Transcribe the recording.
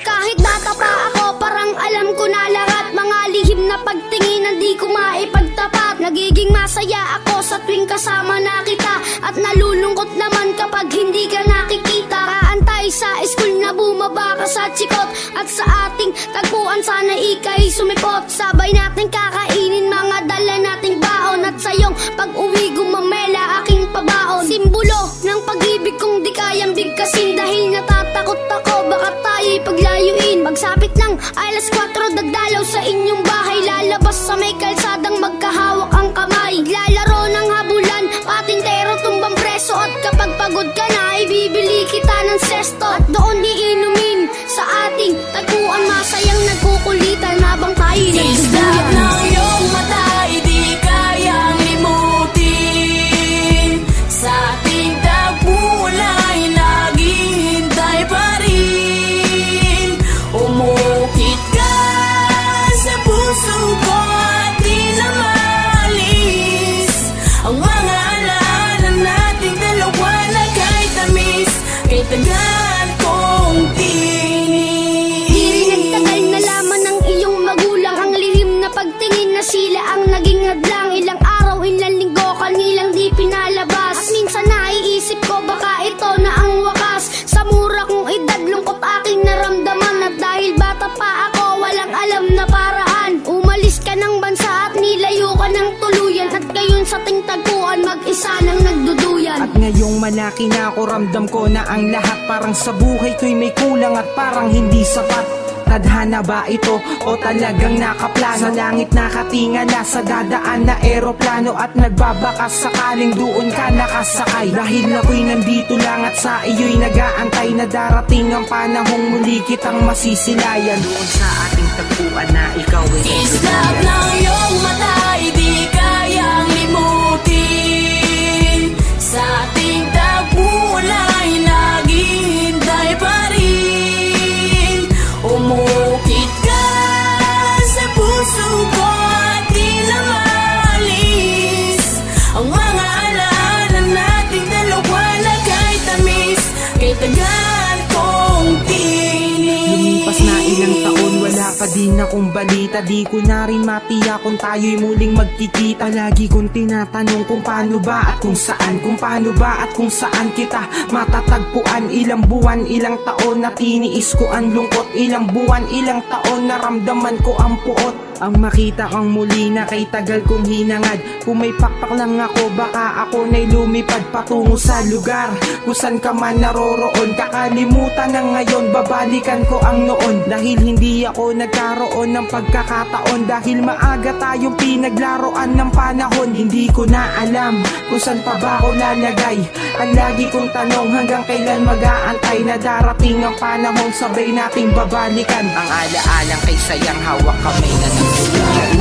Kahit bata pa ako, parang alam ko na lahat. Mga lihim na pagtingin na di ko maipagtapat. Nagiging masaya ako sa tuwing kasama na kita. At nalulungkot naman kapag hindi ka nakikita. Kaantay sa school na bumaba ka sa chikot. At sa ating tagpuan sana ikay sumipot. Sabay natin kakainin mga dala nating baon. At sa iyong pag-uwi gumamela aking pabaon. Simbolo ng pag-ibig kong di kayang bigkasin alas 4 dagdalaw sa inyong bahay Lalabas sa may kalsadang magkahawak tingtagpuan, mag-isa nang nagduduyan. At ngayong malaki na ako ramdam ko na ang lahat. Parang sa buhay ko'y may kulang at parang hindi sapat. Tadhana ba ito o talagang nakaplano? Sa langit nakatingala sa dadaan na eroplano. At nagbabakas sakaling doon ka nakasakay. Dahil ako'y nandito lang at sa iyo'y nagaantay Na darating ang panahong muli kitang masisilayan. Doon sa ating Ilang taon, wala pa din akong balita. Di ko na rin matiya kung tayo'y muling magkikita. Lagi kong tinatanong kung paano ba at kung saan Kung paano ba at kung saan kita matatagpuan. Ilang buwan, ilang taon na tiniis ko ang lungkot. Ilang buwan, ilang taon na ramdaman ko ang puot ang makita kang muli na kay tagal kong hinangad. Kung may pakpak lang ako baka ako na'y lumipad patungo sa lugar. Kung saan ka man naroroon Kakalimutan na ngayon. Babalikan ko ang noon. Dahil hindi ako nagkaroon ng pagkakataon. Dahil maaga tayong pinaglaruan ng panahon. Hindi ko na alam kung saan pa ba ako lalagay. Ang lagi kong tanong hanggang kailan mag-aantay Na darating ang panahon? Sabay nating babalikan. Ang alaalang kay sayang hawak kamay na Stop.